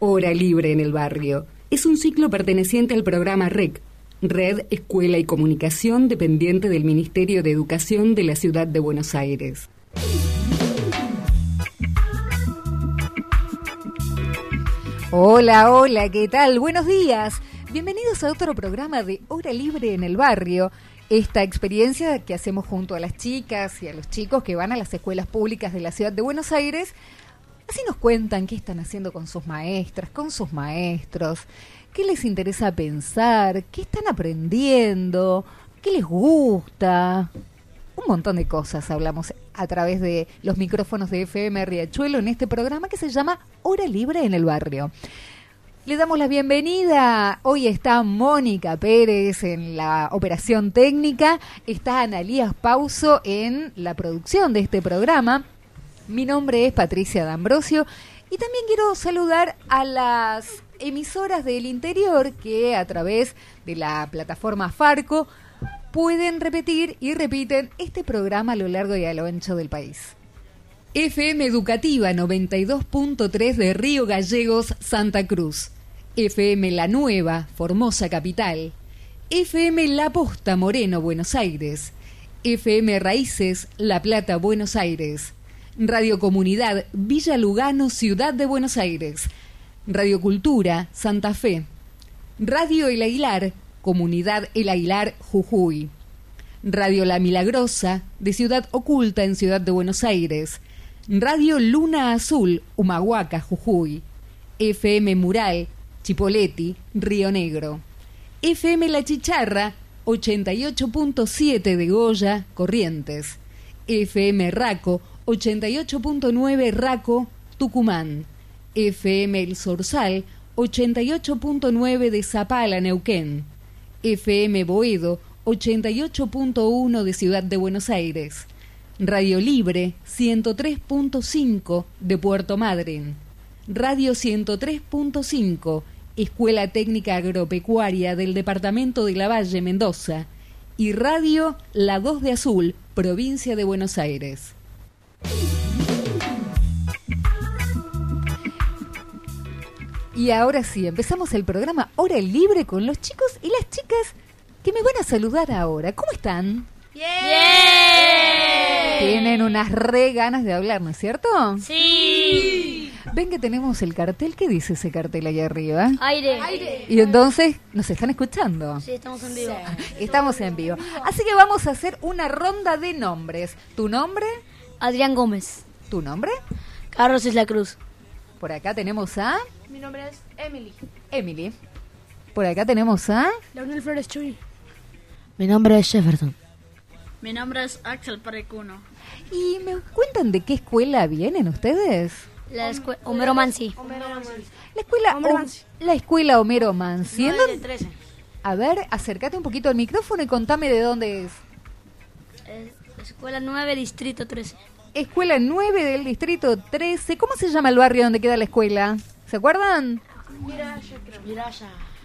Hora Libre en el Barrio. Es un ciclo perteneciente al programa REC, Red Escuela y Comunicación, dependiente del Ministerio de Educación de la Ciudad de Buenos Aires. Hola, hola, ¿qué tal? Buenos días. Bienvenidos a otro programa de Hora Libre en el Barrio. Esta experiencia que hacemos junto a las chicas y a los chicos que van a las escuelas públicas de la ciudad de Buenos Aires Así nos cuentan qué están haciendo con sus maestras, con sus maestros, qué les interesa pensar, qué están aprendiendo, qué les gusta. Un montón de cosas hablamos a través de los micrófonos de FM Riachuelo en este programa que se llama Hora Libre en el Barrio. Le damos la bienvenida. Hoy está Mónica Pérez en la operación técnica, está Analías Pauso en la producción de este programa mi nombre es Patricia D'Ambrosio y también quiero saludar a las emisoras del interior que a través de la plataforma Farco pueden repetir y repiten este programa a lo largo y a lo ancho del país. FM Educativa 92.3 de Río Gallegos, Santa Cruz. FM La Nueva, Formosa Capital. FM La Posta Moreno, Buenos Aires. FM Raíces, La Plata, Buenos Aires. Radio Comunidad, Villa Lugano, Ciudad de Buenos Aires. Radio Cultura, Santa Fe. Radio El Aguilar, Comunidad El Aguilar, Jujuy. Radio La Milagrosa, de Ciudad Oculta en Ciudad de Buenos Aires. Radio Luna Azul, Humahuaca, Jujuy. FM Mural, Chipoleti, Río Negro. FM La Chicharra, 88.7 de Goya, Corrientes. FM Raco, 88.9 Raco, Tucumán. FM El Sorsal, 88.9 de Zapala, Neuquén. FM Boedo, 88.1 de Ciudad de Buenos Aires. Radio Libre, 103.5 de Puerto Madryn. Radio 103.5, Escuela Técnica Agropecuaria del Departamento de La Valle, Mendoza. Y Radio La 2 de Azul, Provincia de Buenos Aires. Y ahora sí, empezamos el programa Hora Libre con los chicos y las chicas que me van a saludar ahora. ¿Cómo están? ¡Bien! Tienen unas re ganas de hablar, ¿no es cierto? Sí. Ven que tenemos el cartel. ¿Qué dice ese cartel ahí arriba? Aire. Y entonces, ¿nos están escuchando? Sí, estamos en vivo. Estamos en vivo. Así que vamos a hacer una ronda de nombres. ¿Tu nombre? Adrián Gómez. ¿Tu nombre? Carlos Isla Cruz. Por acá tenemos a Mi nombre es Emily. Emily. Por acá tenemos a Leonel Flores Chuy. Mi nombre es Jefferson. Mi nombre es Axel Parecuno. ¿Y me cuentan de qué escuela vienen ustedes? La escuela Homero Mansi. La escuela Homero Hom- Mansi. La escuela Homero Mansi. ¿En dónde- 13. A ver, acércate un poquito al micrófono y contame de dónde es. Escuela 9, Distrito 13. Escuela 9 del distrito 13. ¿Cómo se llama el barrio donde queda la escuela? ¿Se acuerdan?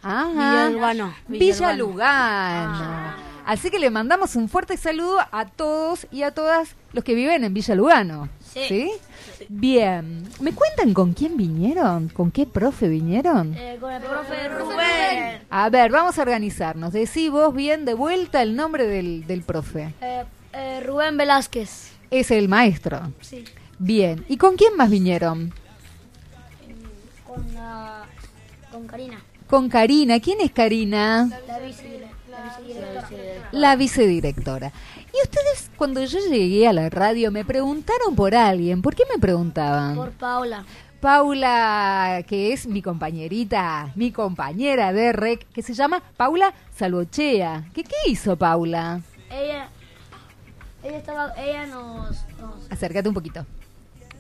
Ajá. Villa Lugano. Villa Lugano. Así que le mandamos un fuerte saludo a todos y a todas los que viven en Villa Lugano. Sí. Bien. ¿Me cuentan con quién vinieron? ¿Con qué profe vinieron? Eh, con el profe Rubén. A ver, vamos a organizarnos. Decí vos bien de vuelta el nombre del, del profe. Eh, eh, Rubén Velázquez. Es el maestro. Sí. Bien. ¿Y con quién más vinieron? Con, la con Karina. Con Karina. ¿Quién es Karina? La vicedirectora. La vicedirectora. La vicedirectora. Y ustedes, cuando yo llegué a la radio, me preguntaron por alguien. ¿Por qué me preguntaban? Por Paula. Paula, que es mi compañerita, mi compañera de REC, que se llama Paula Salvochea. ¿Qué, ¿Qué hizo Paula? Ella, ella estaba, ella nos, nos- Acércate un poquito.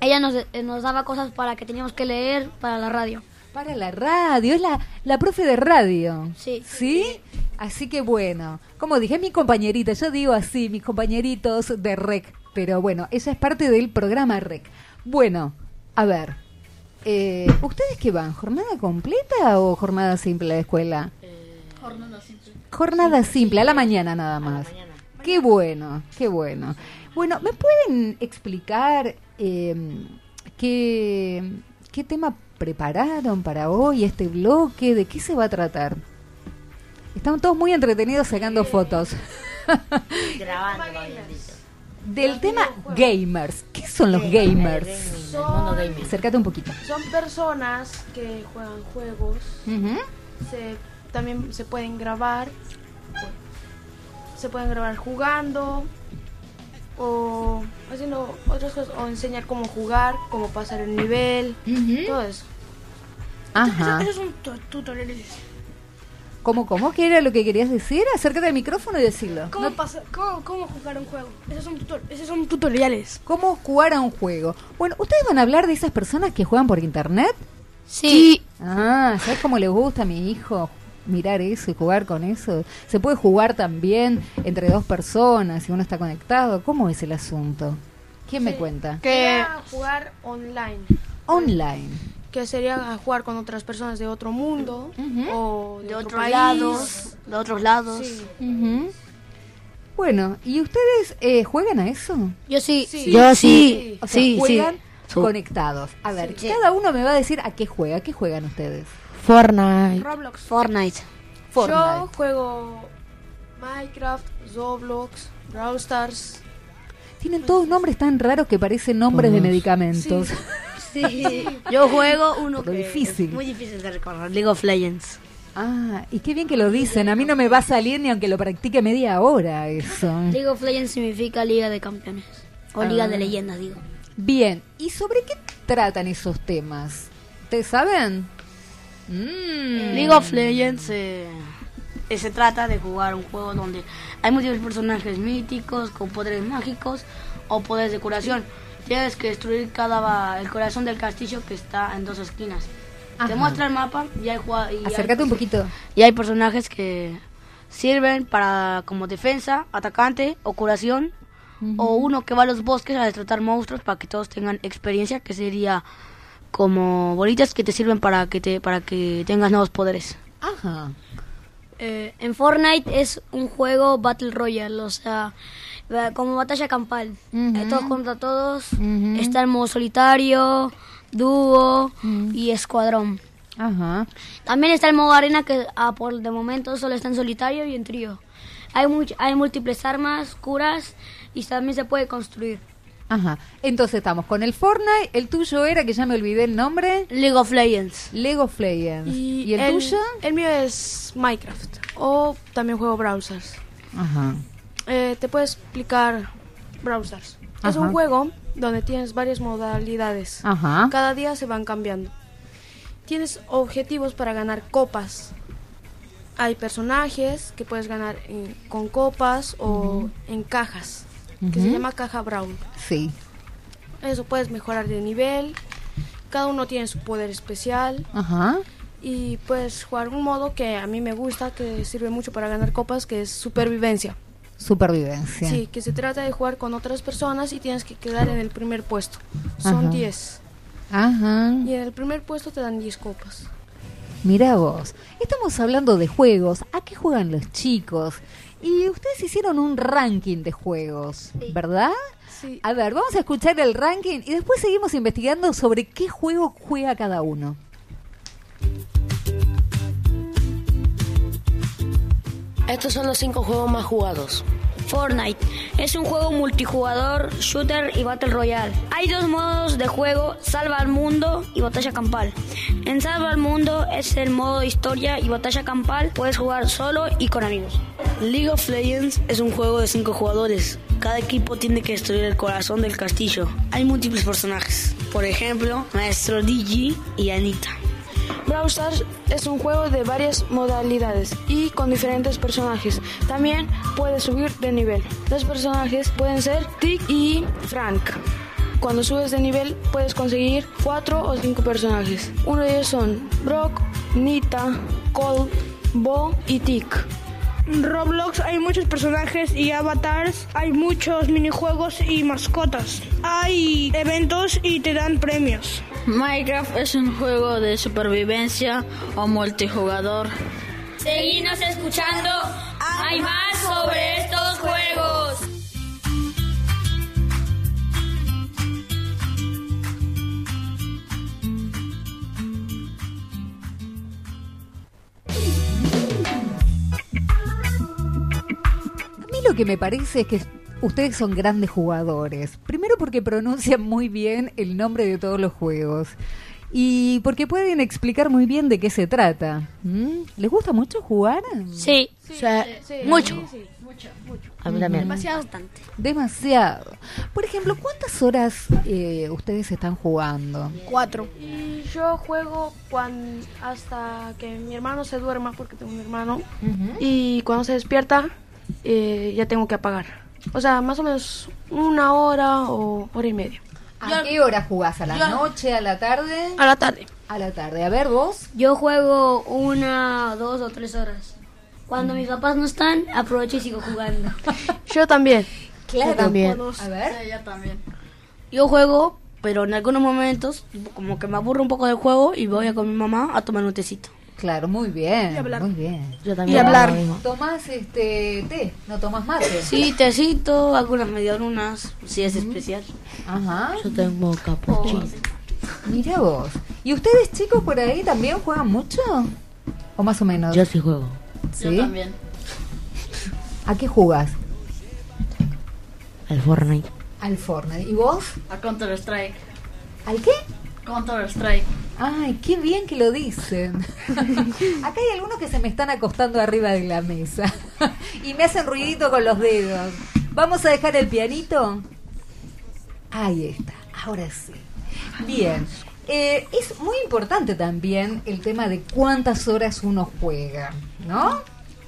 ella nos, eh, nos daba cosas para que teníamos que leer para la radio. Para la radio, es la, la profe de radio. Sí. ¿Sí? Así que bueno, como dije, es mi compañerita, yo digo así, mis compañeritos de REC, pero bueno, ella es parte del programa REC. Bueno, a ver, eh, ¿ustedes qué van? ¿Jornada completa o jornada simple de escuela? Jornada simple. Jornada simple, a la mañana nada más. Qué bueno, qué bueno. Bueno, ¿me pueden explicar eh, qué, qué tema prepararon para hoy este bloque? ¿De qué se va a tratar? Están todos muy entretenidos sacando fotos. Grabando. Del tema gamers. ¿Qué son los gamers? Gaming. Acércate un poquito. Son personas que juegan juegos. Se, también se pueden grabar. Se pueden grabar jugando. O haciendo otras cosas. O enseñar cómo jugar, cómo pasar el nivel. Todo eso. Ajá. Esos son tu- tutoriales. ¿Cómo, cómo? ¿Qué era lo que querías decir? Acércate al micrófono y decirlo. ¿Cómo, pasa, cómo, cómo jugar un juego? Esos son, tutor- esos son tutoriales. ¿Cómo jugar a un juego? Bueno, ¿ustedes van a hablar de esas personas que juegan por internet? Sí. Ah, ¿sabes cómo le gusta a mi hijo mirar eso y jugar con eso? ¿Se puede jugar también entre dos personas si uno está conectado? ¿Cómo es el asunto? ¿Quién me cuenta? Que jugar online. Online. Que sería jugar con otras personas de otro mundo. O de, De otro otros país. lados, de otros lados. Sí. Bueno, ¿y ustedes eh, juegan a eso? Yo sí. Sí. Yo sí, O sea, sí, sí. juegan conectados. A ver, cada uno me va a decir a qué juega. ¿A qué juegan ustedes? Fortnite. Roblox. Fortnite. Fortnite. Yo juego Minecraft, Roblox, Brawl Stars. Tienen todos nombres tan raros que parecen nombres de medicamentos. Sí. Yo juego uno Lo que difícil. es muy difícil de recordar, League of Legends. Ah, y qué bien que lo dicen. A mí no me va a salir ni aunque lo practique media hora eso. League of Legends significa Liga de Campeones. O Liga de Leyendas, digo. Bien, ¿y sobre qué tratan esos temas? ¿Ustedes saben? Mm. League of Legends eh, se trata de jugar un juego donde hay múltiples personajes míticos con poderes mágicos o poderes de curación. Tienes que destruir cada el corazón del castillo que está en dos esquinas. Ajá. Te muestra el mapa y hay, y hay Acércate un poquito. Y hay personajes que sirven para como defensa, atacante o curación. O uno que va a los bosques a destratar monstruos para que todos tengan experiencia, que sería como bolitas que te sirven para que te para que tengas nuevos poderes. Ajá. Eh, en Fortnite es un juego Battle Royale, o sea, como batalla campal. Eh, todos contra todos. Está el modo solitario, dúo y escuadrón. Ajá. También está el modo arena que ah, por de momento solo está en solitario y en trío. Hay, hay múltiples armas, curas y también se puede construir. Ajá. Entonces estamos con el Fortnite. El tuyo era, que ya me olvidé el nombre, League of Legends. Lego Legends. ¿Y, el, tuyo? El mío es Minecraft. O también juego Brawl Stars. Ajá. Eh, te puedo explicar Brawl Stars. Es un juego donde tienes varias modalidades. Ajá. Cada día se van cambiando. Tienes objetivos para ganar copas. Hay personajes que puedes ganar en- con copas o en cajas, que se llama caja Brawl. Sí. Eso puedes mejorar de nivel. Cada uno tiene su poder especial Ajá. y puedes jugar un modo que a mí me gusta, que sirve mucho para ganar copas, que es supervivencia. Supervivencia. Sí, que se trata de jugar con otras personas y tienes que quedar en el primer puesto. Son Ajá. 10. Ajá. Y en el primer puesto te dan 10 copas. Mira vos, estamos hablando de juegos. ¿A qué juegan los chicos? Y ustedes hicieron un ranking de juegos, ¿verdad? Sí. A ver, vamos a escuchar el ranking y después seguimos investigando sobre qué juego juega cada uno. Estos son los cinco juegos más jugados. Fortnite es un juego multijugador, shooter y battle royale. Hay dos modos de juego, salva al mundo y batalla campal. En salva al mundo es el modo historia y batalla campal, puedes jugar solo y con amigos. League of Legends es un juego de cinco jugadores. Cada equipo tiene que destruir el corazón del castillo. Hay múltiples personajes. Por ejemplo, Maestro Digi y Anita. Brawl Stars es un juego de varias modalidades y con diferentes personajes. También puedes subir de nivel. Los personajes pueden ser Tick y Frank. Cuando subes de nivel puedes conseguir cuatro o cinco personajes. Uno de ellos son Brock, Nita, Colt, Bo y Tick. En Roblox hay muchos personajes y avatars, hay muchos minijuegos y mascotas. Hay eventos y te dan premios. Minecraft es un juego de supervivencia o multijugador. Seguimos escuchando, hay más sobre estos lo que me parece es que ustedes son grandes jugadores. Primero porque pronuncian muy bien el nombre de todos los juegos. Y porque pueden explicar muy bien de qué se trata. ¿Mm? ¿Les gusta mucho jugar? Sí, mucho. A mí también. Demasiado. Demasiado. Por ejemplo, ¿cuántas horas eh, ustedes están jugando? Cuatro. Y yo juego cuando, hasta que mi hermano se duerma, porque tengo un hermano. Y cuando se despierta, eh, ya tengo que apagar. O sea, más o menos una hora o hora y media. ¿A qué hora jugás? ¿A la noche? ¿A la tarde? A la tarde. A la tarde. A ver, vos. Yo juego una, dos o tres horas. Cuando mis papás no están, aprovecho y sigo jugando. Yo también. Claro. también. A ver. Yo juego, pero en algunos momentos como que me aburro un poco del juego y voy a con mi mamá a tomar un tecito. Claro, muy bien. Muy bien. Yo también. Y hablar. ¿Tomás este té? ¿No tomás mate? Sí, tecito, algunas medialunas, si es especial. Ajá. Yo tengo capuchino. Mira vos. ¿Y ustedes chicos por ahí también juegan mucho? ¿O más o menos? Yo sí juego. ¿Sí? Yo también. ¿A qué jugas? Al Fortnite. Al Fortnite. ¿Y vos? A Counter Strike. ¿Al qué? Counter Strike. Ay, qué bien que lo dicen. Acá hay algunos que se me están acostando arriba de la mesa y me hacen ruidito con los dedos. ¿Vamos a dejar el pianito? Ahí está, ahora sí. Bien. Eh, es muy importante también el tema de cuántas horas uno juega, ¿no?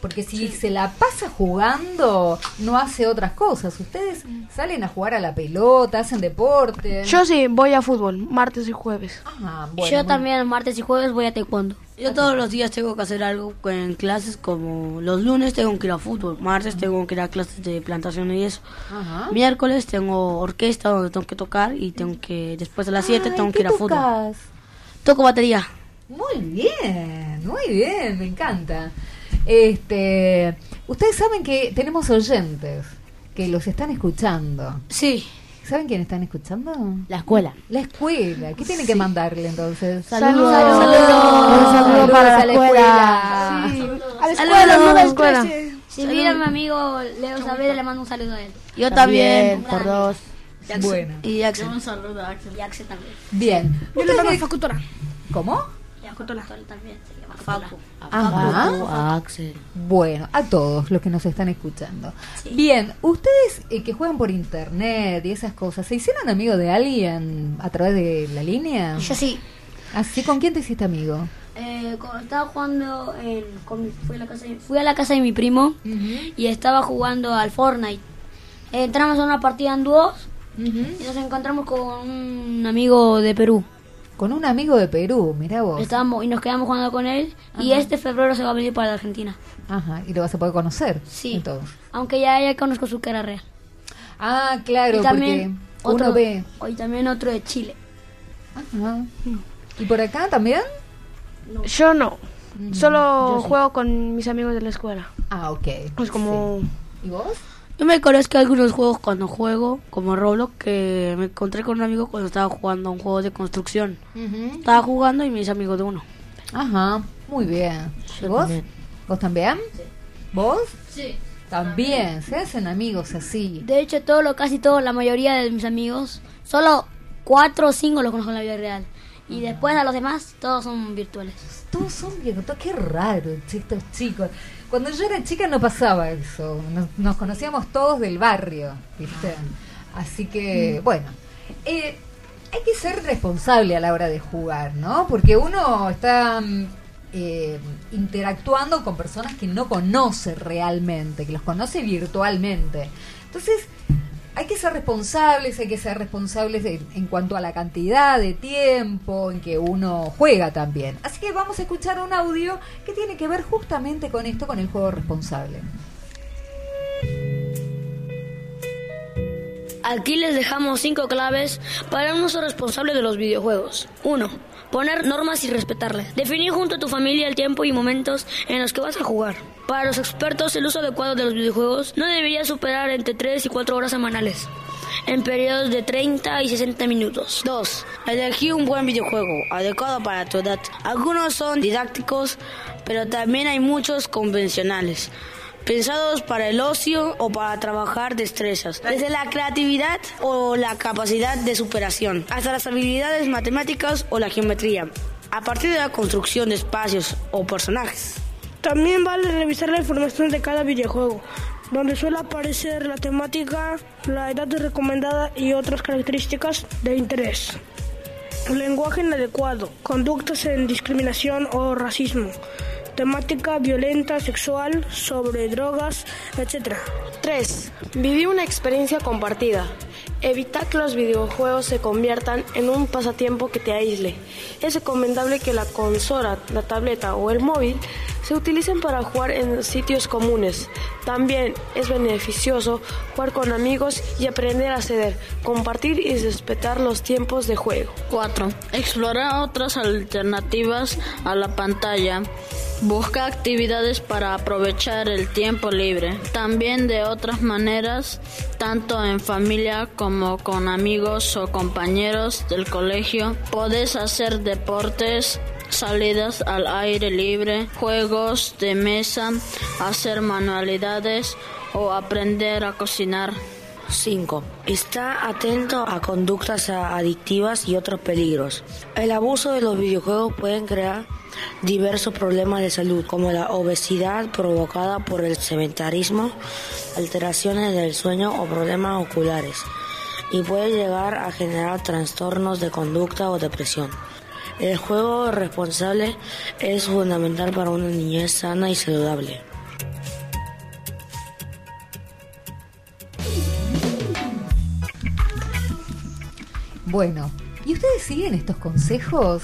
Porque si se la pasa jugando, no hace otras cosas. Ustedes salen a jugar a la pelota, hacen deporte. Yo sí, voy a fútbol, martes y jueves. Ah, bueno, Yo también martes y jueves voy a taekwondo. Yo todos los días tengo que hacer algo en clases, como los lunes tengo que ir a fútbol, martes tengo que ir a clases de plantación y eso. Ajá. Miércoles tengo orquesta donde tengo que tocar y tengo que, después de las 7 Ay, tengo ¿qué que ir a fútbol. tocas? Toco batería. Muy bien, muy bien, me encanta. Este, ustedes saben que tenemos oyentes que los están escuchando. Sí. ¿Saben quién están escuchando? La escuela. La escuela. ¿Qué tienen que mandarle entonces? Saludos. Saludos. Un saludo para a la escuela. A la Saludos. escuela, no a la escuela. Si mira a mi amigo Leo Saavedra, le mando un saludo a él. Yo también. Por dos. Y Axel. Bueno. Y Yo Axel. un saludo a Axel. Y Axel también. Bien. Yo le mando a Facutora. ¿Cómo? Y a Facutola también. Se llama Facu. Ajá. Facu, a Axel. Bueno, a todos los que nos están escuchando. Bien, ustedes eh, que juegan por internet y esas cosas, ¿se hicieron amigos de alguien a través de la línea? Yo sí. ¿Así con quién te hiciste amigo? Eh, cuando estaba jugando en, con mi- fui, a la casa de, fui a la casa de mi primo y estaba jugando al Fortnite. Entramos a una partida en dúos y nos encontramos con un amigo de Perú. Con un amigo de Perú, mira vos. Estábamos y nos quedamos jugando con él y este febrero se va a venir para la Argentina. Ajá, y lo vas a poder conocer. Sí. Entonces. Aunque ya, ya conozco su cara real. Ah, claro, y también porque otro, uno ve. y también otro de Chile. Ajá. ¿Y por acá también? Yo no. Solo juego con mis amigos de la escuela. Ah, ok. Es como... Sí. ¿Y vos? Yo me conozco algunos juegos cuando juego, como Roblox, que me encontré con un amigo cuando estaba jugando a un juego de construcción. Estaba jugando y me hice amigo de uno. Ajá, muy bien. ¿Y Yo vos? también. ¿Vos también? ¿Vos? Sí. También, se hacen amigos así. De hecho, todo lo, casi todo, la mayoría de mis amigos, solo cuatro o cinco los conozco en la vida real. Y después a los demás, todos son virtuales. Todos son viejos, qué raro, estos chicos. Cuando yo era chica no pasaba eso. Nos, nos conocíamos todos del barrio, ¿viste? Así que, bueno. eh, hay que ser responsable a la hora de jugar, ¿no? Porque uno está mm, eh, interactuando con personas que no conoce realmente, que los conoce virtualmente. Entonces, hay que ser responsables, hay que ser responsables en cuanto a la cantidad de tiempo en que uno juega también. Así que vamos a escuchar un audio que tiene que ver justamente con esto, con el juego responsable. Aquí les dejamos cinco claves para un uso responsable de los videojuegos. 1. Poner normas y respetarlas. Definir junto a tu familia el tiempo y momentos en los que vas a jugar. Para los expertos, el uso adecuado de los videojuegos no debería superar entre 3 y 4 horas semanales, en periodos de 30 y 60 minutos. 2. Elegí un buen videojuego, adecuado para tu edad. Algunos son didácticos, pero también hay muchos convencionales. Pensados para el ocio o para trabajar destrezas, desde la creatividad o la capacidad de superación, hasta las habilidades matemáticas o la geometría, a partir de la construcción de espacios o personajes. También vale revisar la información de cada videojuego, donde suele aparecer la temática, la edad recomendada y otras características de interés. Lenguaje inadecuado, conductas en discriminación o racismo, temática violenta, sexual, sobre drogas, etc. 3. Vivir una experiencia compartida. Evitar que los videojuegos se conviertan en un pasatiempo que te aísle. Es recomendable que la consola, la tableta o el móvil se utilicen para jugar en sitios comunes. También es beneficioso jugar con amigos y aprender a ceder, compartir y respetar los tiempos de juego. 4. Explorar otras alternativas a la pantalla. Busca actividades para aprovechar el tiempo libre. También de otras maneras, tanto en familia como con amigos o compañeros del colegio. Puedes hacer deportes, salidas al aire libre, juegos de mesa, hacer manualidades o aprender a cocinar. 5. Está atento a conductas adictivas y otros peligros. El abuso de los videojuegos pueden crear diversos problemas de salud, como la obesidad provocada por el sedentarismo, alteraciones del sueño o problemas oculares, y puede llegar a generar trastornos de conducta o depresión. El juego responsable es fundamental para una niñez sana y saludable. Bueno, ¿y ustedes siguen estos consejos?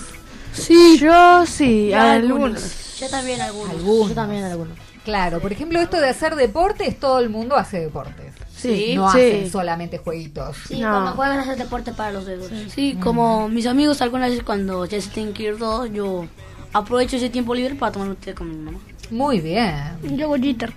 Sí, yo sí, algunos. Yo también algunos. Algunos. Yo también algunos. Claro, por ejemplo, esto de hacer deportes, todo el mundo hace deportes. Sí, no sí. hacen solamente jueguitos. Sí, No. cuando juegan hacer deporte para los dedos. Sí, como mis amigos algunas veces cuando ya se tienen que ir todos, yo aprovecho ese tiempo libre para tomar un té con mi mamá. Muy bien. Yo hago guitar.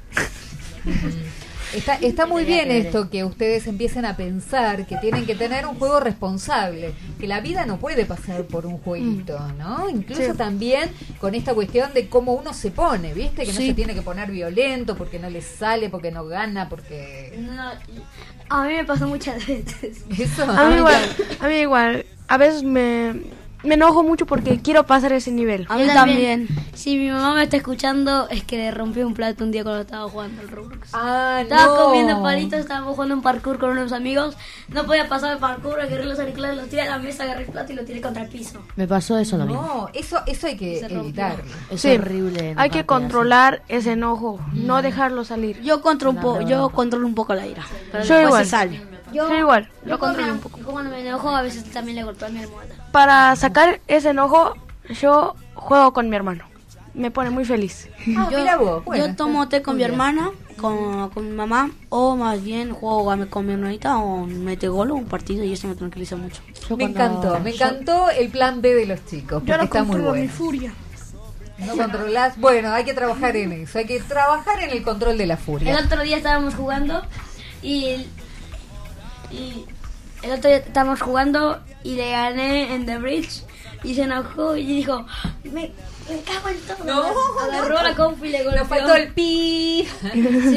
Está, está muy bien esto que ustedes empiecen a pensar que tienen que tener un juego responsable, que la vida no puede pasar por un jueguito, ¿no? Incluso también con esta cuestión de cómo uno se pone, ¿viste? Que no se tiene que poner violento porque no le sale, porque no gana, porque... No, a mí me pasó muchas veces. Eso. A mí igual, a mí igual. A veces me, me enojo mucho porque quiero pasar ese nivel. A mí también. Si mi mamá me está escuchando, es que le rompí un plato un día cuando estaba jugando al Roblox. Ah, Estaba no. comiendo palitos, estábamos jugando un parkour con unos amigos. No podía pasar el parkour, agarré los auriculares, los tiré a la mesa, agarré el plato y lo tiré contra el piso. Me pasó eso lo mismo. No, eso, eso hay que evitarlo. Es Sí, horrible. Hay que controlar ese enojo, no dejarlo salir. Yo controlo un poco, yo controlo un poco la ira, pero Yo igual. se sale. Yo igual, Yo lo controlo cuando, un poco. yo cuando me enojo, a veces también le golpeo a mi almohada. Para sacar ese enojo, yo juego con mi hermano. Me pone muy feliz. Ah, mira vos. Bueno, yo tomo té con mi hermana, con, con mi mamá, o más bien juego con mi hermanita o mete gol o un partido y eso me tranquiliza mucho. Me encantó, me encantó el plan B de los chicos, Yo no está muy controlo mi bueno. furia. No controlás. Bueno, hay que trabajar en eso, hay que trabajar en el control de la El furia. otro día estábamos jugando y, y el otro día estábamos jugando y le gané en The Bridge y se enojó y dijo, me, me cago en todo. No, Agarró la compu y le golpeó. Nos faltó el pi.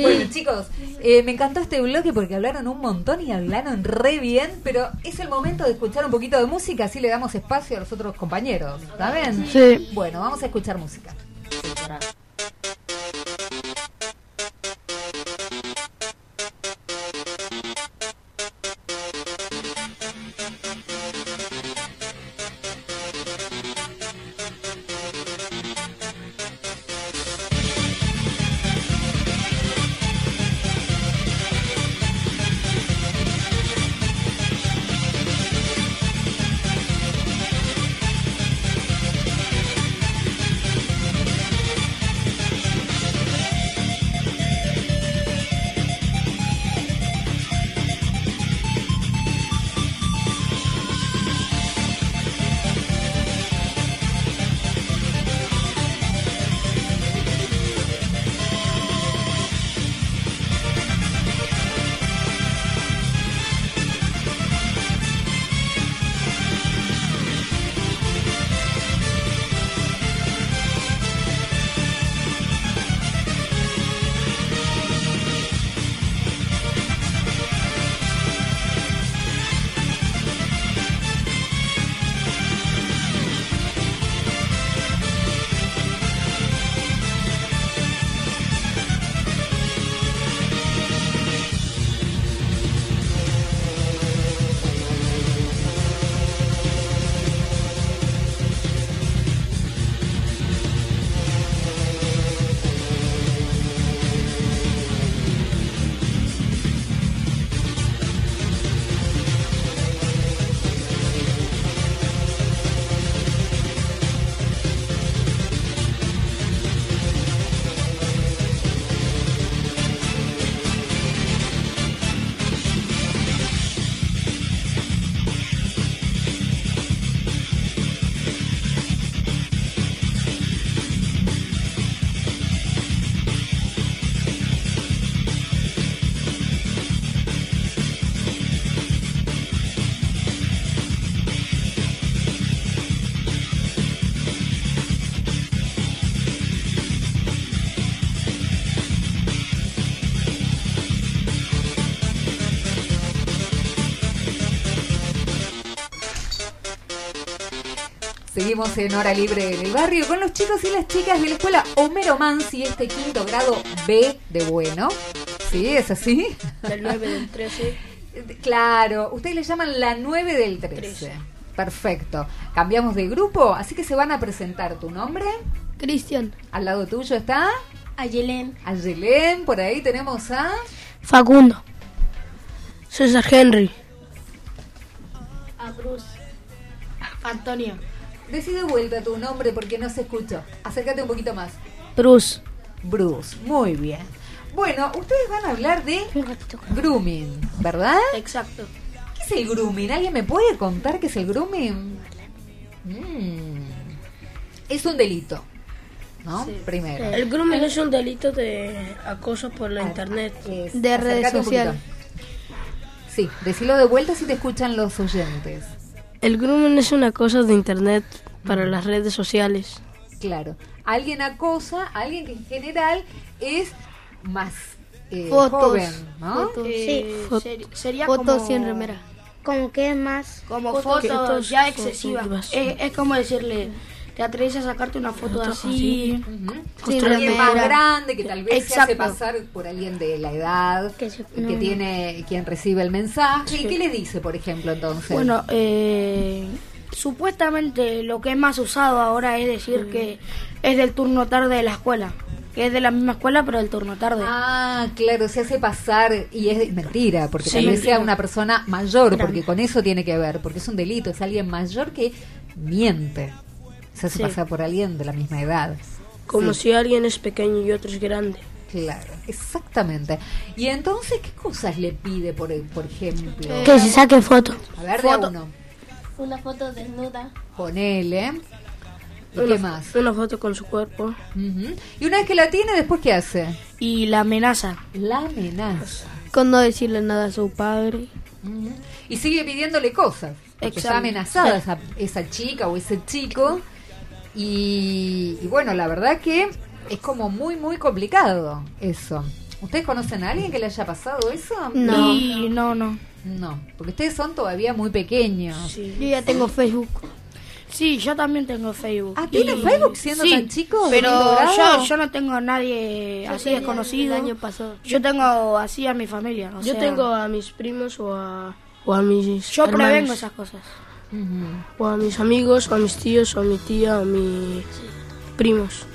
Bueno, chicos, eh, me encantó este bloque porque hablaron un montón y hablaron re bien, pero es el momento de escuchar un poquito de música, así le damos espacio a los otros compañeros. ¿Está bien? Sí. Bueno, vamos a escuchar música. Seguimos en Hora Libre en el barrio con los chicos y las chicas de la escuela Homero Mansi, este quinto grado B de bueno. ¿Sí? ¿Es así? Del 9 del 13. Claro, ustedes le llaman la 9 del 13. Perfecto. Cambiamos de grupo, así que se van a presentar tu nombre. Cristian. Al lado tuyo está Ayelén. Ayelén, por ahí tenemos a Facundo. César Henry. A Bruce. Antonio. Decide vuelta tu nombre porque no se escuchó. Acércate un poquito más. Bruce. Bruce, muy bien. Bueno, ustedes van a hablar de grooming, ¿verdad? Exacto. ¿Qué es el grooming? ¿Alguien me puede contar qué es el grooming? Mm. Es un delito, ¿no? Primero. El grooming es un delito de acoso por la internet. Es- De redes sociales. Sí, decilo de vuelta si te escuchan los oyentes. El grooming es una cosa de internet para las redes sociales. Claro. Alguien acosa alguien que en general es más eh, Fotos. joven, ¿no? Fotos. Eh, Fot- ser- sería Fotos como, sin remera. Como que es más. como Fotos- ya excesivas. es como decirle, te atreves a sacarte una foto así. Sin alguien más grande que tal vez se hace pasar por alguien de la edad Que se- que no. tiene quien recibe el mensaje. Y qué le dice por ejemplo entonces Bueno, eh, supuestamente lo que es más usado ahora es decir que es del turno tarde de la escuela. Que es de la misma escuela, pero del turno tarde. ah claro se hace pasar y es mentira porque tal Sí, vez sea una persona mayor porque con eso tiene que ver porque es un delito es alguien mayor que miente se hace Sí. pasar por alguien de la misma edad Como Sí. si alguien es pequeño y otro es grande. Claro, exactamente. Y entonces, ¿qué cosas le pide, por, por ejemplo? Que se saque foto. A ver, de a uno. Una foto desnuda. Ponele. ¿Y Una, qué más? Una foto con su cuerpo. Ujú. Y una vez que la tiene, ¿después qué hace? Y la amenaza. La amenaza. Con no decirle nada a su padre. Ujú. Y sigue pidiéndole cosas. Porque está amenazada esa, esa chica o ese chico. Y, y bueno, la verdad que es como muy, muy complicado eso. ¿Ustedes conocen a alguien que le haya pasado eso? No. Y no, no. No, porque ustedes son todavía muy pequeños. Sí. Yo ya tengo Facebook. Sí, yo también tengo Facebook. Ah, ¿tiene Y- Facebook siendo sí, tan chico? Pero yo, yo no tengo a nadie así desconocido. El año pasado. Yo tengo así a mi familia. o Yo sea, tengo a mis primos o a, o a mis Yo hermanos, prevengo esas cosas. O a mis amigos, o a mis tíos, o a mi tía, o a mis primos.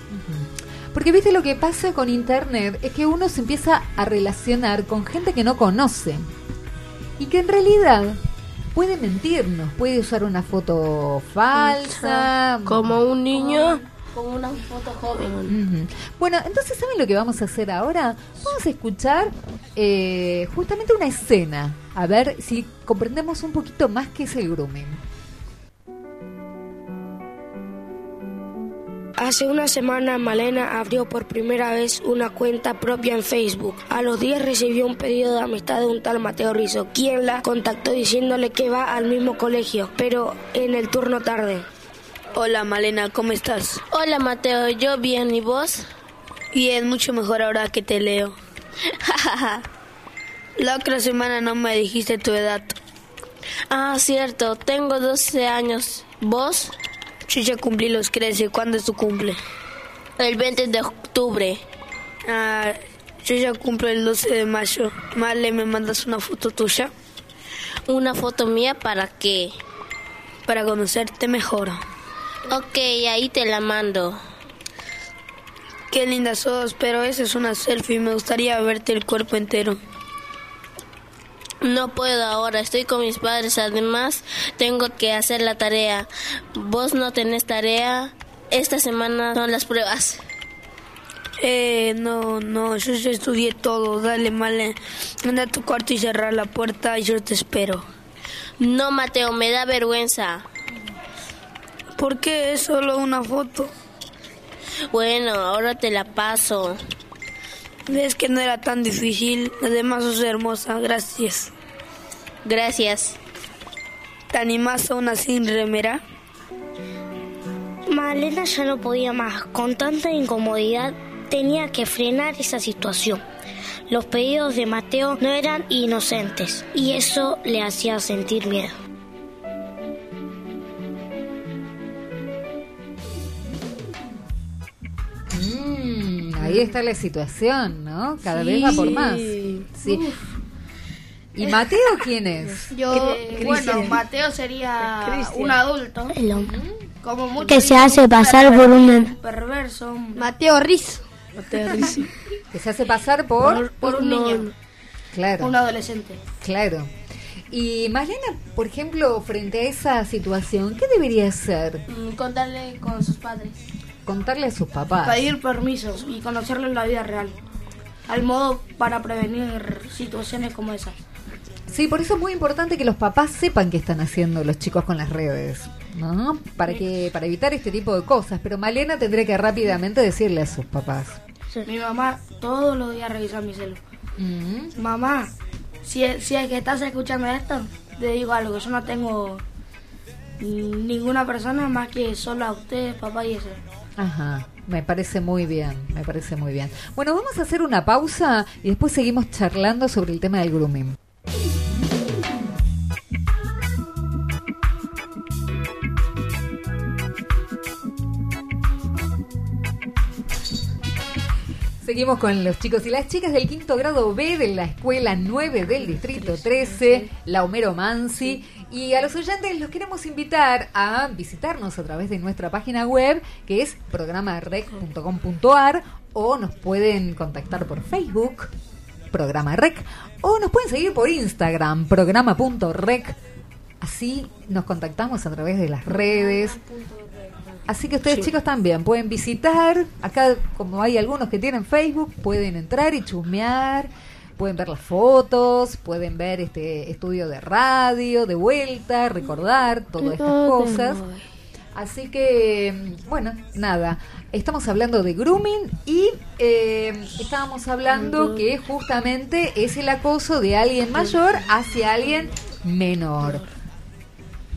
Porque viste lo que pasa con internet es que uno se empieza a relacionar con gente que no conoce y que en realidad puede mentirnos, puede usar una foto falsa. Como un niño. Con una foto joven. Bueno, entonces ¿saben lo que vamos a hacer ahora? Vamos a escuchar eh, justamente una escena, a ver si comprendemos un poquito más qué es el grooming. Hace una semana Malena abrió por primera vez una cuenta propia en Facebook. A los días recibió un pedido de amistad de un tal Mateo Rizzo, quien la contactó diciéndole que va al mismo colegio, pero en el turno tarde. Hola Malena, ¿cómo estás? Hola Mateo, yo bien, ¿y vos? Bien, mucho mejor ahora que te leo. La otra semana no me dijiste tu edad. Ah, cierto, tengo 12 años. ¿Vos? Yo ya cumplí los 13. ¿Cuándo es tu cumple? El 20 de octubre. Ah, yo ya cumplo el 12 de mayo. Male, ¿me mandas una foto tuya? ¿Una foto mía para qué? Para conocerte mejor. Ok, ahí te la mando. Qué linda sos, pero esa es una selfie. Me gustaría verte el cuerpo entero. No puedo ahora, estoy con mis padres. Además, tengo que hacer la tarea. ¿Vos no tenés tarea? Esta semana son las pruebas. Eh, no, no, yo ya estudié todo. Dale, Male. Anda a tu cuarto y cerrar la puerta y yo te espero. No, Mateo, me da vergüenza. ¿Por qué es solo una foto? Bueno, ahora te la paso. Ves que no era tan difícil. Además, sos hermosa. Gracias. Gracias. ¿Te animás a una sin remera? Malena ya no podía más. Con tanta incomodidad tenía que frenar esa situación. Los pedidos de Mateo no eran inocentes y eso le hacía sentir miedo. Ahí está la situación, ¿no? Cada vez va por más. Sí. ¿Y Mateo quién es? Yo, bueno, Mateo sería un adulto. Como mucho Que se hace pasar por un... perverso. Mateo Rizzo. Mateo Rizzo. Que se hace pasar por... Por un niño. Claro. Un adolescente. Claro. Y Marlena, por ejemplo, frente a esa situación, ¿qué debería hacer? Mm, Contarle con sus padres. Contarle a sus papás. Pedir permisos y conocerlo en la vida real. Al modo para prevenir situaciones como esas. Sí, por eso es muy importante que los papás sepan qué están haciendo los chicos con las redes, ¿no? Para que para evitar este tipo de cosas. Pero Malena tendría que rápidamente decirle a sus papás. Mi mamá todos los días revisa mi celular. Mm, Mamá, si, si es que estás escuchando esto, te digo algo. Yo no tengo ninguna persona más que solo a ustedes, papá y eso. Ajá, me parece muy bien, me parece muy bien. Bueno, vamos a hacer una pausa y después seguimos charlando sobre el tema del grooming. Seguimos con los chicos y las chicas del quinto grado B de la escuela 9 del distrito 13, la Homero Mansi. Y a los oyentes los queremos invitar a visitarnos a través de nuestra página web, que es programarec.com.ar, o nos pueden contactar por Facebook, Programa Rec, o nos pueden seguir por Instagram, programa.rec. Así nos contactamos a través de las redes. Así que ustedes chicos también pueden visitar, acá como hay algunos que tienen Facebook, pueden entrar y chusmear, pueden ver las fotos, pueden ver este estudio de radio, de vuelta, recordar todas estas cosas. Así que, bueno, nada, estamos hablando de grooming y eh, estábamos hablando que justamente es el acoso de alguien mayor hacia alguien menor.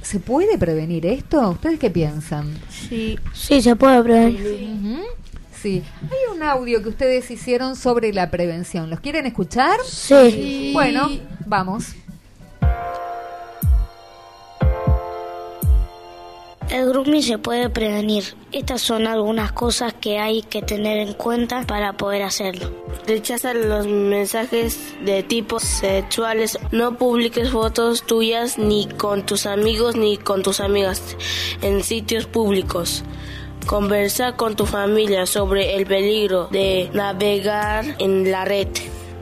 ¿Se puede prevenir esto? ¿Ustedes qué piensan? Sí. Sí, se puede prevenir. Ujú. Sí. Hay un audio que ustedes hicieron sobre la prevención. ¿Los quieren escuchar? Sí. Bueno, vamos. El grooming se puede prevenir. Estas son algunas cosas que hay que tener en cuenta para poder hacerlo. Rechaza los mensajes de tipo sexuales. No publiques fotos tuyas ni con tus amigos ni con tus amigas en sitios públicos. Conversa con tu familia sobre el peligro de navegar en la red.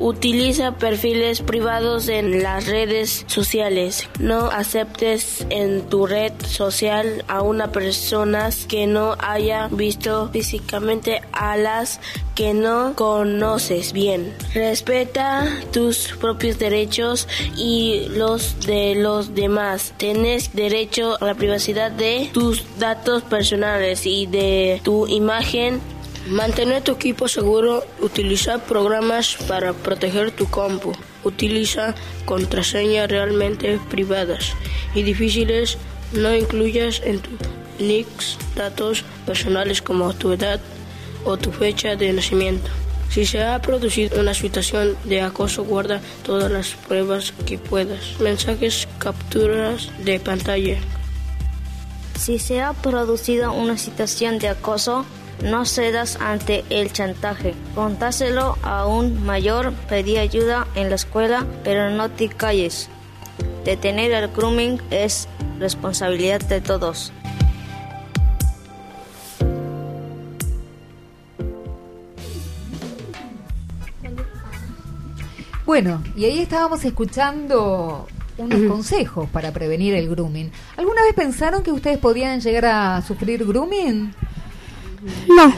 Utiliza perfiles privados en las redes sociales. No aceptes en tu red social a una persona que no haya visto físicamente a las que no conoces bien. Respeta tus propios derechos y los de los demás. Tienes derecho a la privacidad de tus datos personales y de tu imagen Mantener tu equipo seguro, utiliza programas para proteger tu compu, utiliza contraseñas realmente privadas y difíciles, no incluyas en tu nicks datos personales como tu edad o tu fecha de nacimiento. Si se ha producido una situación de acoso, guarda todas las pruebas que puedas. Mensajes, capturas de pantalla. Si se ha producido una situación de acoso, no cedas ante el chantaje. Contáselo a un mayor, pedí ayuda en la escuela, pero no te calles. Detener el grooming es responsabilidad de todos. Bueno, y ahí estábamos escuchando unos consejos para prevenir el grooming. ¿Alguna vez pensaron que ustedes podían llegar a sufrir grooming? No.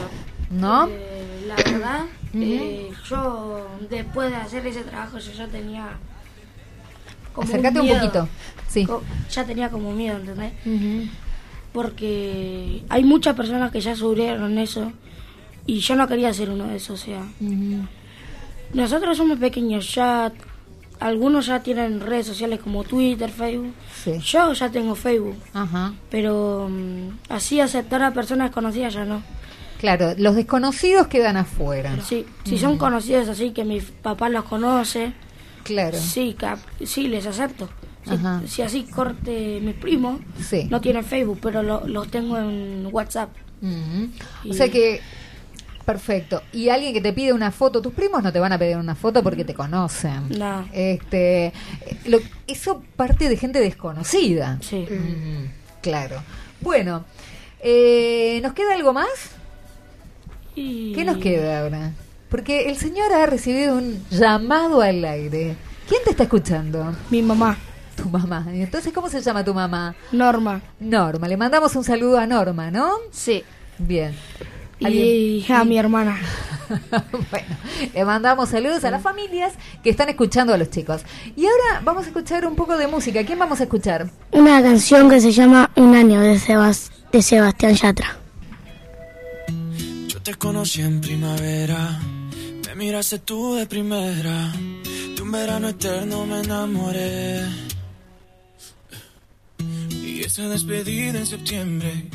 ¿No? Eh, la verdad, eh, yo después de hacer ese trabajo yo ya tenía como Acércate un miedo. poquito. Sí. Co- Ya tenía como miedo, ¿entendés? Porque hay muchas personas que ya sufrieron eso y yo no quería ser uno de esos, o sea. Nosotros somos pequeños, ya algunos ya tienen redes sociales como Twitter, Facebook. Sí. Yo ya tengo Facebook, Ajá. pero mm, así aceptar a personas conocidas ya no. Claro, los desconocidos quedan afuera. Sí, si son conocidos así que mi papá los conoce, Claro. sí, cap- sí les acepto. Si, Ajá. si así corte mi primo, Sí. no tienen Facebook, pero lo- los tengo en WhatsApp. O sea que Perfecto. Y alguien que te pide una foto, tus primos no te van a pedir una foto porque te conocen. No. Este, lo- eso parte de gente desconocida. Sí. Mm, claro. Bueno, eh, ¿nos queda algo más? ¿Qué nos queda ahora? Porque el señor ha recibido un llamado al aire. ¿Quién te está escuchando? Mi mamá, Tu mamá. Y Entonces, ¿cómo se llama tu mamá? Norma. Norma. Le mandamos un saludo a Norma, ¿no? Sí. Bien. Y a mi hermana. bueno, le mandamos saludos a las familias que están escuchando a los chicos. Y ahora vamos a escuchar un poco de música. ¿Quién vamos a escuchar? Una canción que se llama Un año de, Sebas- de Sebastián Yatra. Yo te conocí en primavera, me miraste tú de primera, de un verano eterno me enamoré. Y esa despedida en septiembre,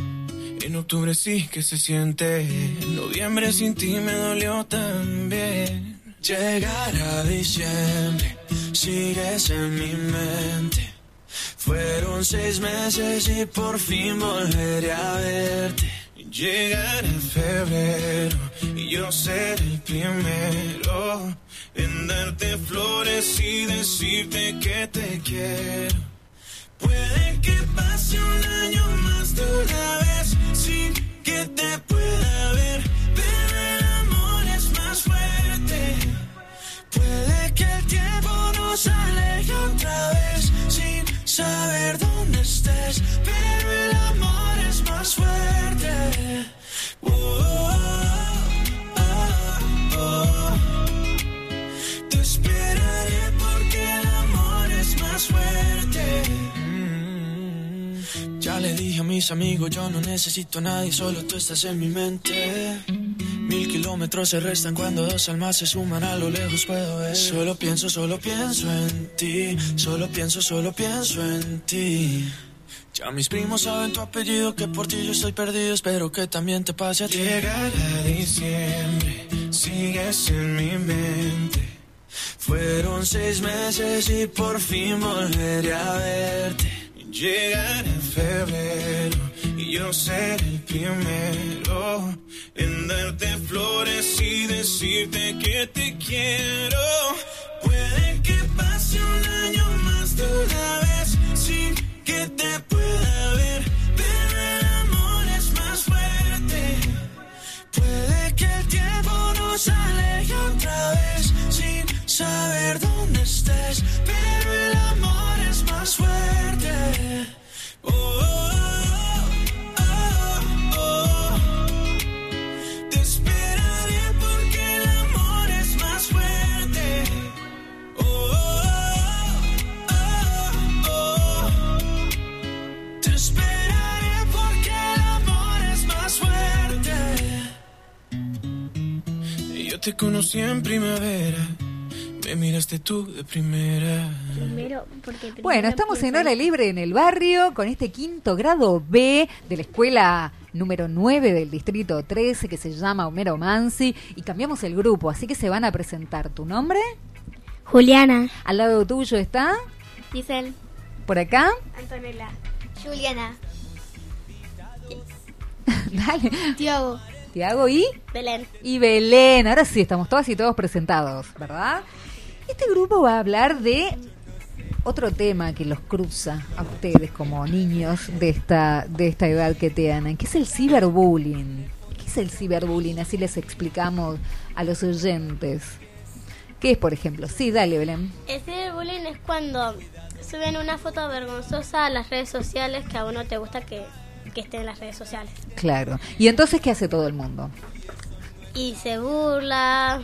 en octubre sí que se siente, en noviembre sin ti me dolió también. Llegar a diciembre, sigues en mi mente. Fueron seis meses y por fin volveré a verte. Llegará febrero y yo seré el primero en darte flores y decirte que te quiero. Puede que pase un año más de una vez que te pueda ver, pero el amor es más fuerte. Puede que el tiempo nos aleje otra vez sin saber dónde estés, pero el amor es más fuerte. Oh, oh, le dije a mis amigos, yo no necesito a nadie, solo tú estás en mi mente. Mil kilómetros se restan cuando dos almas se suman a lo lejos puedo ver. Solo pienso, solo pienso en ti. Solo pienso, solo pienso en ti. Ya mis primos saben tu apellido, que por ti yo estoy perdido. Espero que también te pase a ti. Llegará diciembre, sigues en mi mente. Fueron seis meses y por fin volveré a verte. Llegará febrero y yo seré el primero en darte flores y decirte que te quiero. Puede que pase un año más de una vez sin que te pueda ver, te conocí en primavera, me miraste tú de primera. Primero, porque Bueno, estamos en hora libre en el barrio con este quinto grado B de la escuela número 9 del distrito 13 que se llama Homero Mansi y cambiamos el grupo, así que se van a presentar. ¿Tu nombre? Juliana. Al lado tuyo está, Giselle. por acá. Antonella. Juliana. Dale. Tiago. Tiago y Belén. y Belén. Ahora sí, estamos todas y todos presentados, ¿verdad? Este grupo va a hablar de otro tema que los cruza a ustedes como niños de esta, de esta edad que tienen, que es el ciberbullying. ¿Qué es el ciberbullying? Así les explicamos a los oyentes. ¿Qué es, por ejemplo? Sí, dale, Belén. El ciberbullying es cuando suben una foto vergonzosa a las redes sociales que a uno te gusta que, que esté en las redes sociales. Claro. ¿Y entonces qué hace todo el mundo? Y se burla,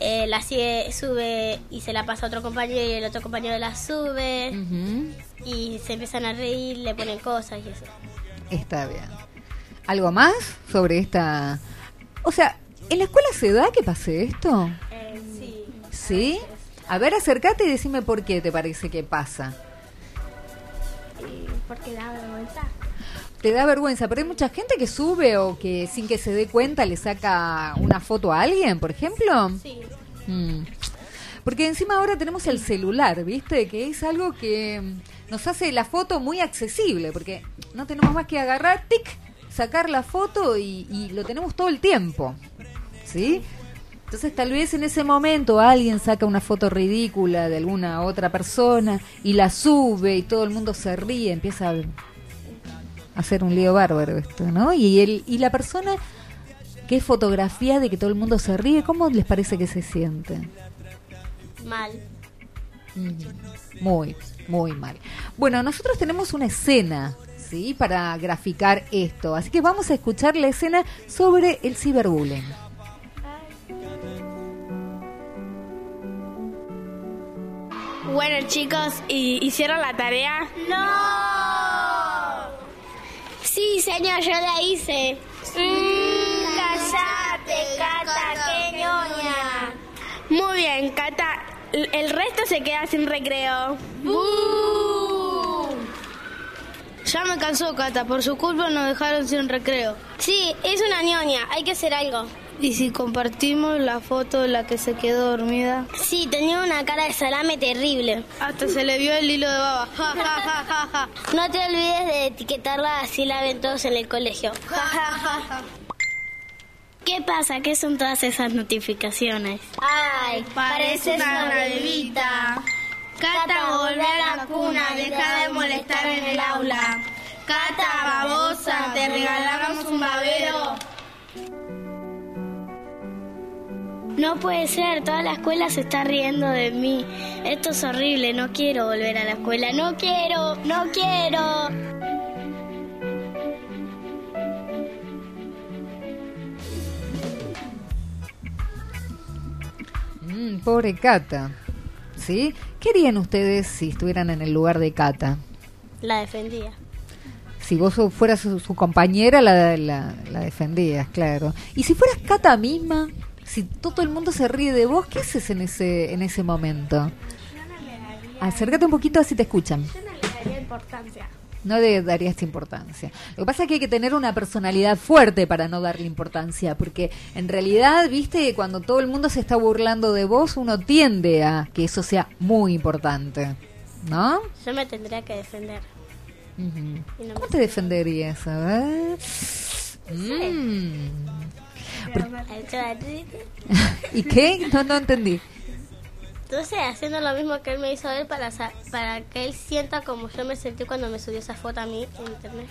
eh, la sigue, sube y se la pasa a otro compañero y el otro compañero la sube. Y se empiezan a reír, le ponen cosas y eso. Está bien. ¿Algo más sobre esta...? O sea, ¿en la escuela se da que pase esto? Eh, sí. ¿Sí? A ver, acércate y decime por qué te parece que pasa. Porque da vergüenza. Te da vergüenza, pero hay mucha gente que sube o que sin que se dé cuenta le saca una foto a alguien, por ejemplo. Sí. Mm. Porque encima ahora tenemos el celular, ¿viste? Que es algo que nos hace la foto muy accesible, porque no tenemos más que agarrar, tic, sacar la foto y, y lo tenemos todo el tiempo. ¿sí? Entonces tal vez en ese momento alguien saca una foto ridícula de alguna otra persona y la sube y todo el mundo se ríe, empieza a hacer un lío bárbaro esto, ¿no? Y, el, y la persona que es fotografía de que todo el mundo se ríe, ¿cómo les parece que se siente? Mal. Muy, muy mal. Bueno, nosotros tenemos una escena, ¿sí? Para graficar esto. Así que vamos a escuchar la escena sobre el ciberbullying. Bueno chicos, ¿y ¿hicieron la tarea? ¡No! Sí, señor, yo la hice. Mm, callate, Cata, qué ñoña. Muy bien, Cata. El resto se queda sin recreo. Ya me cansó, Cata. Por su culpa nos dejaron sin recreo. Sí, es una ñoña. Hay que hacer algo. ¿Y si compartimos la foto de la que se quedó dormida? Sí, tenía una cara de salame terrible. Hasta se le vio el hilo de baba. no te olvides de etiquetarla, así la ven todos en el colegio. ¿Qué pasa? ¿Qué son todas esas notificaciones? Ay, parece una bebita. Cata, volvé a la cuna, deja de molestar en el aula. Cata, babosa, te regalamos un babero. No puede ser, toda la escuela se está riendo de mí. Esto es horrible, no quiero volver a la escuela, no quiero, no quiero. Mm, pobre Cata. ¿Sí? ¿Qué harían ustedes si estuvieran en el lugar de Cata? La defendía. Si vos fueras su, compañera, la, la, la defendías, claro. ¿Y si fueras Cata misma? Si todo el mundo se ríe de vos, ¿qué haces en ese, en ese momento? Acércate un poquito así te escuchan. Yo no le daría importancia. No le darías importancia. Lo que pasa es que hay que tener una personalidad fuerte para no darle importancia, porque en realidad, viste, cuando todo el mundo se está burlando de vos, uno tiende a que eso sea muy importante, ¿no? Yo me tendría que defender. ¿Cómo te defenderías? A ver. Mm. ¿Y qué? No, no entendí. Entonces, haciendo lo mismo que él me hizo a él para, para que él sienta como yo me sentí cuando me subió esa foto a mí en internet.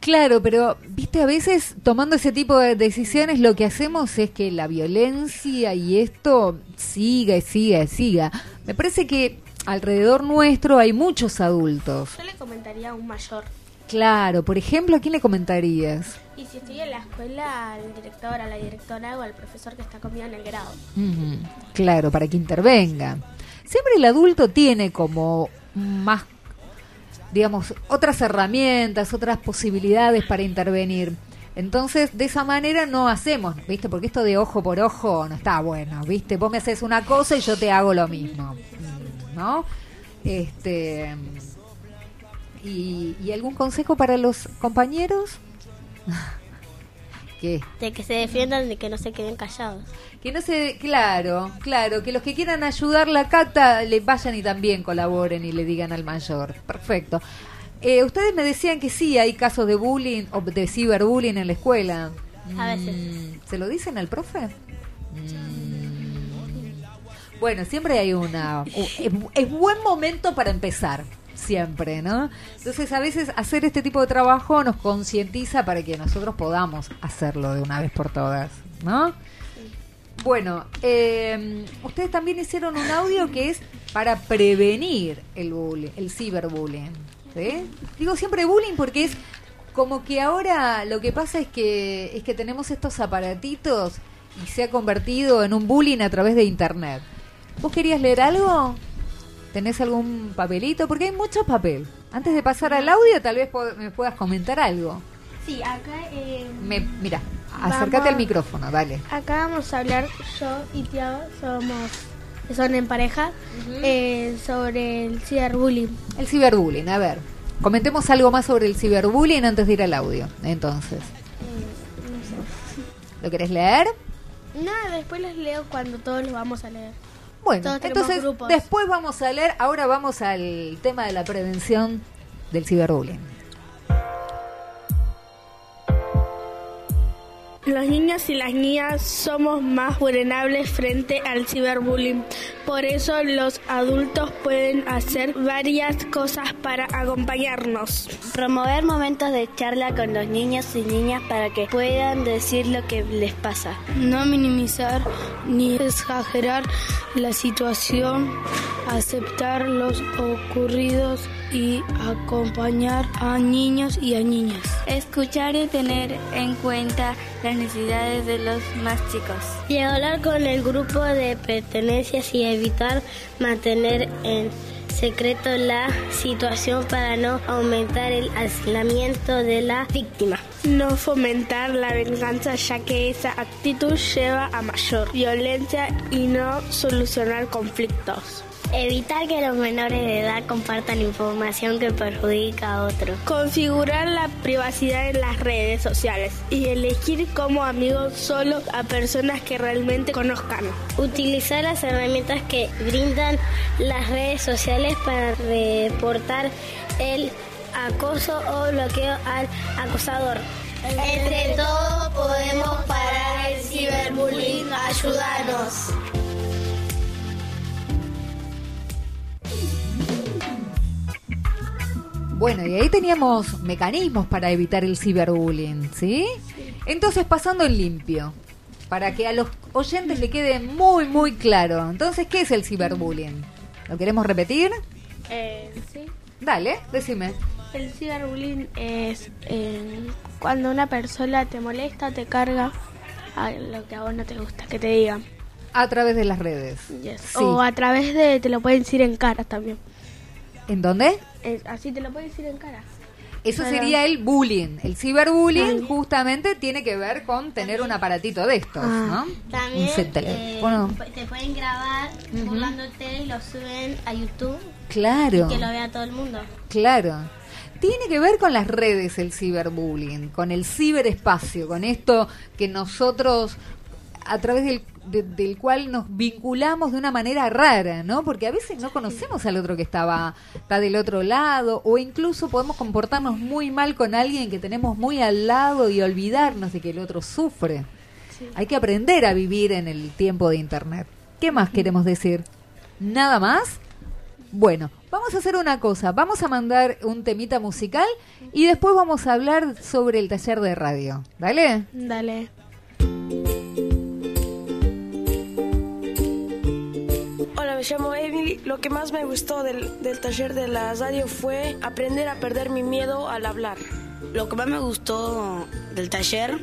Claro, pero viste, a veces tomando ese tipo de decisiones lo que hacemos es que la violencia y esto siga y siga y siga. Me parece que alrededor nuestro hay muchos adultos. Yo le comentaría a un mayor. Claro, por ejemplo, ¿a quién le comentarías? Y si estoy en la escuela, al director, a la directora o al profesor que está conmigo en el grado. Claro, para que intervenga. Siempre el adulto tiene como más, digamos, otras herramientas, otras posibilidades para intervenir. Entonces, de esa manera no hacemos, ¿viste? Porque esto de ojo por ojo no está bueno, ¿viste? Vos me haces una cosa y yo te hago lo mismo, ¿no? Este ¿Y, algún consejo para los compañeros? ¿Qué? De que se defiendan, de que no se queden callados. Que no se, claro, claro, que los que quieran ayudar la cata le vayan y también colaboren y le digan al mayor. Perfecto. Eh, ustedes me decían que sí hay casos de bullying o de ciberbullying en la escuela. A veces. Mm, ¿Se lo dicen al profe? Mm. Bueno, siempre hay una... es buen momento para empezar siempre, ¿no? Entonces a veces hacer este tipo de trabajo nos concientiza para que nosotros podamos hacerlo de una vez por todas, ¿no? Bueno, eh, ustedes también hicieron un audio que es para prevenir el bullying, el ciberbullying. ¿sí? Digo siempre bullying porque es como que ahora lo que pasa es que es que tenemos estos aparatitos y se ha convertido en un bullying a través de internet. ¿Vos querías leer algo? ¿Tenés algún papelito? Porque hay mucho papel. Antes de pasar al audio, tal vez me puedas comentar algo. Sí, acá... Eh, mira, acércate al micrófono, dale. Acá vamos a hablar, yo y Tiago somos son en pareja, eh, sobre el ciberbullying. El ciberbullying, a ver. Comentemos algo más sobre el ciberbullying antes de ir al audio, entonces. Eh, no sé. ¿Lo querés leer? No, después les leo cuando todos lo vamos a leer. Bueno, entonces después vamos a leer, ahora vamos al tema de la prevención del ciberbullying. Los niños y las niñas somos más vulnerables frente al ciberbullying. Por eso los adultos pueden hacer varias cosas para acompañarnos. Promover momentos de charla con los niños y niñas para que puedan decir lo que les pasa. No minimizar ni exagerar la situación, aceptar los ocurridos y acompañar a niños y a niñas. Escuchar y tener en cuenta las necesidades de los más chicos. Y hablar con el grupo de pertenencias y evitar mantener en secreto la situación para no aumentar el aislamiento de la víctima. No fomentar la venganza ya que esa actitud lleva a mayor violencia y no solucionar conflictos. Evitar que los menores de edad compartan información que perjudica a otros. Configurar la privacidad en las redes sociales y elegir como amigos solo a personas que realmente conozcan. Utilizar las herramientas que brindan las redes sociales para reportar el acoso o bloqueo al acosador. Entre todos podemos parar el ciberbullying. Ayúdanos. Bueno, y ahí teníamos mecanismos para evitar el ciberbullying, ¿sí? Entonces, pasando en limpio, para que a los oyentes le quede muy, muy claro. Entonces, ¿qué es el ciberbullying? ¿Lo queremos repetir? Eh, sí. Dale, decime. El ciberbullying es eh, cuando una persona te molesta, te carga a lo que a vos no te gusta que te digan. A través de las redes. Yes. Sí. O a través de, te lo pueden decir en cara también. ¿En dónde? Eh, así te lo pueden decir en cara. Eso sería el bullying. El ciberbullying justamente tiene que ver con tener un aparatito de estos, Ah. ¿no? También un eh, te pueden grabar burlándote y lo suben a YouTube Claro. y que lo vea todo el mundo. Claro. Tiene que ver con las redes el ciberbullying, con el ciberespacio, con esto que nosotros a través del, de- del cual nos vinculamos de una manera rara, ¿no? Porque a veces no conocemos al otro que estaba está del otro lado o incluso podemos comportarnos muy mal con alguien que tenemos muy al lado y olvidarnos de que el otro sufre. Hay que aprender a vivir en el tiempo de internet. ¿Qué más queremos decir? ¿Nada más? Bueno, vamos a hacer una cosa. Vamos a mandar un temita musical y después vamos a hablar sobre el taller de radio. ¿Dale? Dale. Llamo Emily. Lo que más me gustó del, del taller de la radio fue aprender a perder mi miedo al hablar. Lo que más me gustó del taller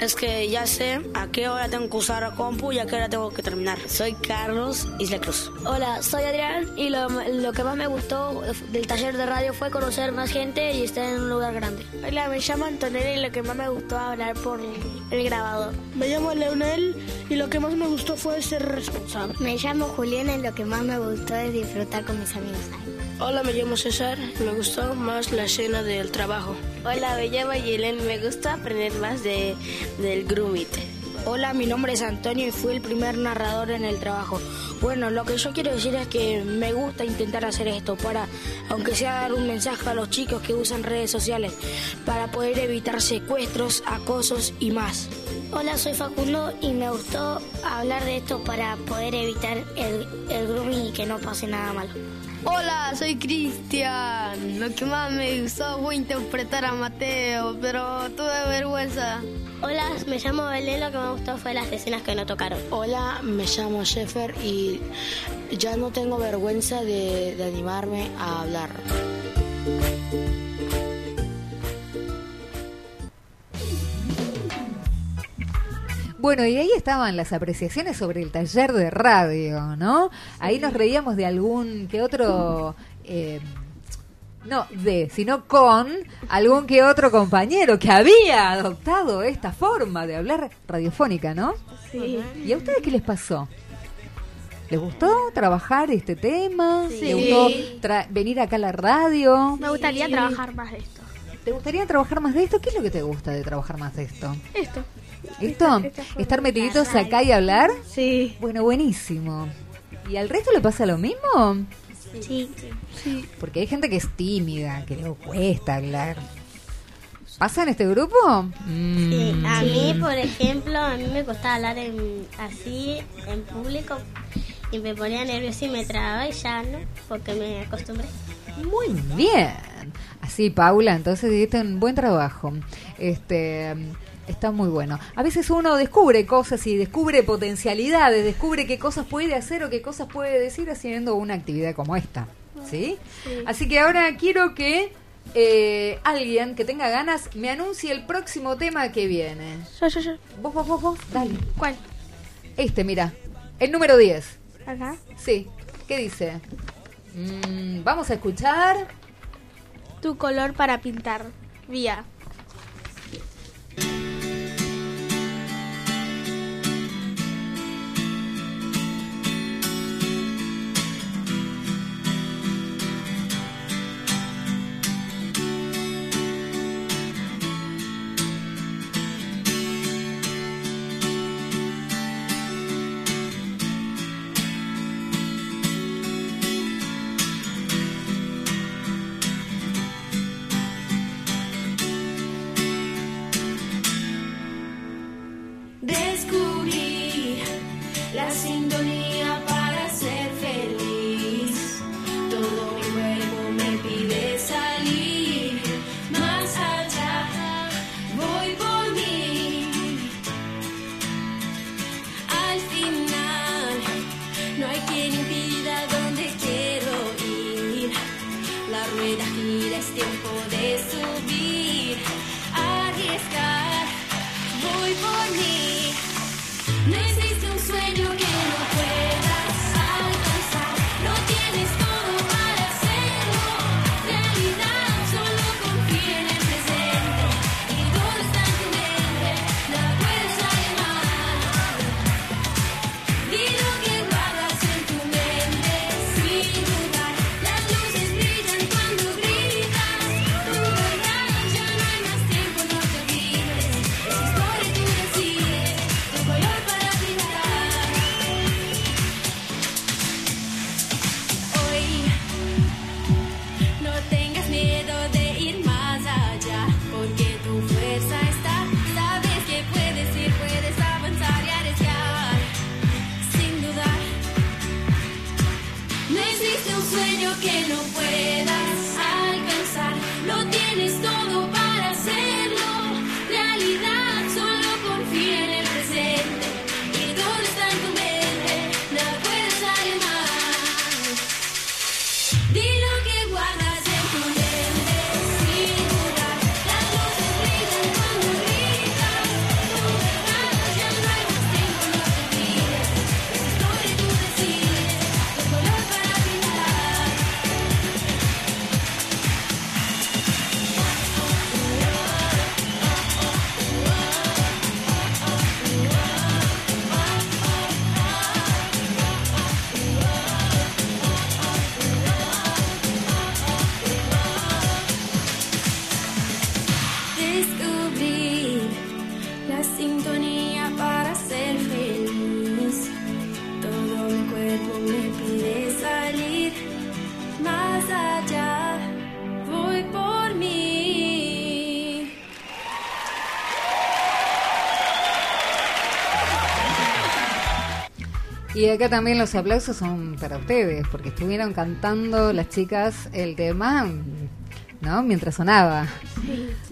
es que ya sé a qué hora tengo que usar la compu y a qué hora tengo que terminar. Soy Carlos Isla Cruz. Hola, soy Adrián y lo, lo que más me gustó del taller de radio fue conocer más gente y estar en un lugar grande. Hola, me llamo Antonella y lo que más me gustó hablar por el grabador. Me llamo Leonel y lo que más me gustó fue ser responsable. Me llamo Juliana y lo que más me gustó es disfrutar con mis amigos. Hola, me llamo César. Me gustó más la escena del trabajo. Hola, me llamo Yelen. Me gusta aprender más de, del Grumit. Hola, mi nombre es Antonio y fui el primer narrador en el trabajo. Bueno, lo que yo quiero decir es que me gusta intentar hacer esto para, aunque sea dar un mensaje a los chicos que usan redes sociales, para poder evitar secuestros, acosos y más. Hola, soy Facundo y me gustó hablar de esto para poder evitar el, el grooming y que no pase nada malo. Hola, soy Cristian. Lo que más me gustó fue interpretar a Mateo, pero tuve vergüenza. Hola, me llamo Belén, lo que me gustó fue las escenas que no tocaron. Hola, me llamo Sheffer y ya no tengo vergüenza de, de animarme a hablar. Bueno, y ahí estaban las apreciaciones sobre el taller de radio, ¿no? Ahí nos reíamos de algún que otro... eh, no de, sino con algún que otro compañero que había adoptado esta forma de hablar radiofónica, ¿no? Sí. ¿Y a ustedes qué les pasó? ¿Les gustó trabajar este tema? Sí. ¿Les gustó tra- venir acá a la radio? Me gustaría trabajar más de esto. ¿Te gustaría trabajar más de esto? ¿Qué es lo que te gusta de trabajar más de esto? Esto. ¿Esto? ¿Estar metiditos acá y hablar? Sí. Bueno, buenísimo. ¿Y al resto le pasa lo mismo? Sí. Porque hay gente que es tímida, que le cuesta hablar. ¿Pasa en este grupo? Sí, Mm. a mí, por ejemplo, a mí me costaba hablar en- así en público y me ponía nerviosa y me trababa y ya no, porque me acostumbré. Muy bien. Así, Paula, entonces hiciste un buen trabajo. Este está muy bueno. A veces uno descubre cosas y descubre potencialidades, descubre qué cosas puede hacer o qué cosas puede decir haciendo una actividad como esta. ¿Sí? Así que ahora quiero que eh, alguien que tenga ganas me anuncie el próximo tema que viene. Yo, yo, yo. Vos, vos, vos, vos, dale. ¿Cuál? Este, mira, el número 10. Acá. Sí, ¿qué dice? Mm, vamos a escuchar. Tu color para pintar. Vía. Acá también los aplausos son para ustedes, porque estuvieron cantando las chicas el tema, ¿no? Mientras sonaba.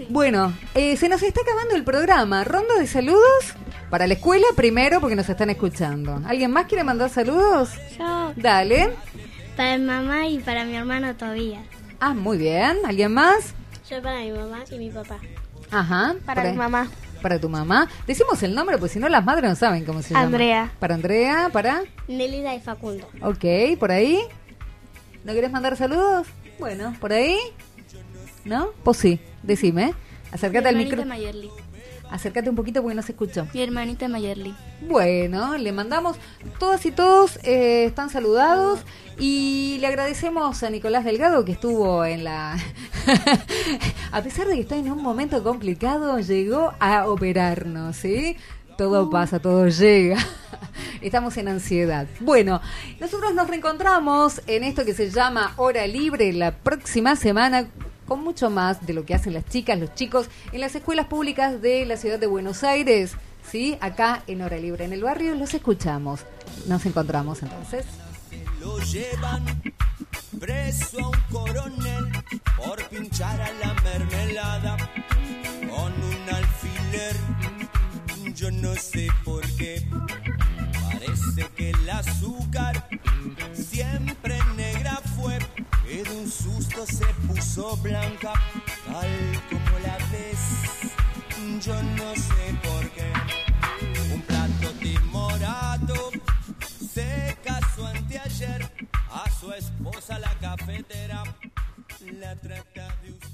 Bueno, eh, se nos está acabando el programa. Ronda de saludos para la escuela primero, porque nos están escuchando. ¿Alguien más quiere mandar saludos? Yo. Dale. Para mi mamá y para mi hermano Tobías. Ah, muy bien. ¿Alguien más? Yo para mi mamá y mi papá. Ajá. Para mi mamá. Para tu mamá. Decimos el nombre, pues si no las madres no saben cómo se llama. Andrea. Para Andrea, para... Nélida y Facundo. Ok, por ahí. ¿No querés mandar saludos? Bueno, por ahí. ¿No? Pues sí, decime. Acércate al micro. Mayerly. Acércate un poquito porque no se escuchó. Mi hermanita Mayerly. Bueno, le mandamos, todas y todos eh, están saludados y le agradecemos a Nicolás Delgado que estuvo en la... a pesar de que está en un momento complicado, llegó a operarnos, ¿sí? Todo pasa, todo llega. Estamos en ansiedad. Bueno, nosotros nos reencontramos en esto que se llama Hora Libre la próxima semana con mucho más de lo que hacen las chicas, los chicos en las escuelas públicas de la ciudad de Buenos Aires. ¿Sí? Acá en Hora Libre en el barrio los escuchamos. Nos encontramos entonces. Lo llevan preso a un coronel por pinchar a la mermelada con un alfiler. Yo no sé por qué. Parece que el azúcar siempre negra fue. Que de un susto se puso blanca, tal como la ves. Yo no sé su esposa la cafetera. La trata de usted.